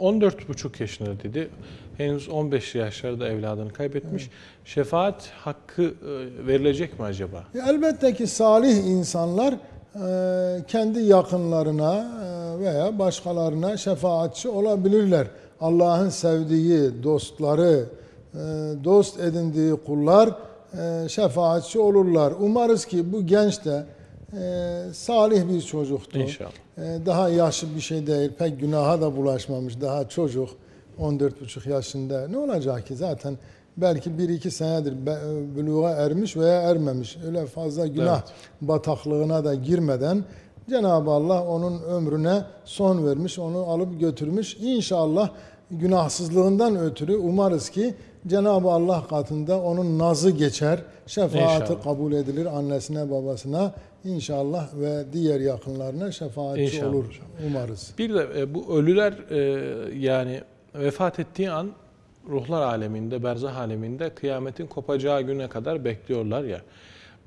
14,5 yaşında dedi. Henüz 15 yaşlarda evladını kaybetmiş. Şefaat hakkı e, verilecek mi acaba? Elbette ki salih insanlar e, kendi yakınlarına e, veya başkalarına şefaatçi olabilirler. Allah'ın sevdiği dostları, dost edindiği kullar şefaatçi olurlar. Umarız ki bu genç de e, salih bir çocuktu. İnşallah. E, Daha yaşlı bir şey değil, pek günaha da bulaşmamış, daha çocuk, 14,5 yaşında. Ne olacak ki zaten belki 1-2 senedir be- buluğa ermiş veya ermemiş. Öyle fazla günah bataklığına da girmeden Cenab-ı Allah onun ömrüne son vermiş, onu alıp götürmüş. İnşallah günahsızlığından ötürü umarız ki Cenab-ı Allah katında onun nazı geçer, şefaati İnşallah. kabul edilir annesine babasına inşallah ve diğer yakınlarına şefaatçi İnşallah olur umarız. Bir de e, bu ölüler e, yani vefat ettiği an ruhlar aleminde, berzah aleminde kıyametin kopacağı güne kadar bekliyorlar ya.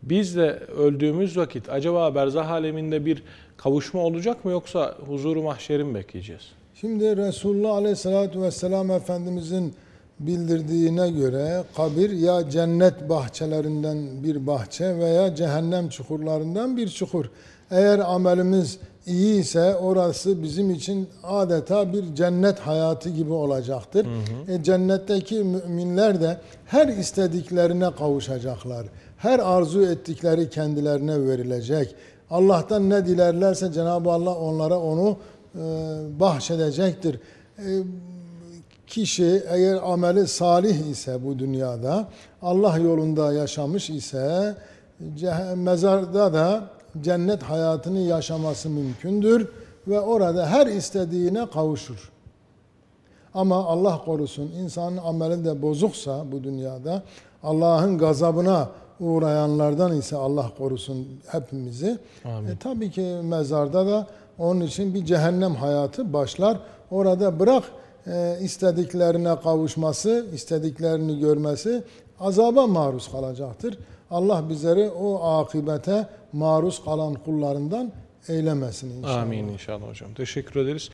Biz de öldüğümüz vakit acaba berzah aleminde bir kavuşma olacak mı yoksa huzuru mahşeri mi bekleyeceğiz? Şimdi Resulullah Aleyhisselatü Vesselam Efendimizin bildirdiğine göre kabir ya cennet bahçelerinden bir bahçe veya cehennem çukurlarından bir çukur. Eğer amelimiz iyi ise orası bizim için adeta bir cennet hayatı gibi olacaktır. E, cennetteki müminler de her istediklerine kavuşacaklar. Her arzu ettikleri kendilerine verilecek. Allah'tan ne dilerlerse Cenab-ı Allah onlara onu e, bahşedecektir. E, kişi eğer ameli salih ise bu dünyada Allah yolunda yaşamış ise mezarda da cennet hayatını yaşaması mümkündür ve orada her istediğine kavuşur. Ama Allah korusun insanın ameli de bozuksa bu dünyada Allah'ın gazabına uğrayanlardan ise Allah korusun hepimizi. Amin. E, tabii ki mezarda da onun için bir cehennem hayatı başlar. Orada bırak istediklerine kavuşması, istediklerini görmesi azaba maruz kalacaktır. Allah bizleri o akibete maruz kalan kullarından eylemesin inşallah. Amin inşallah hocam. Teşekkür ederiz.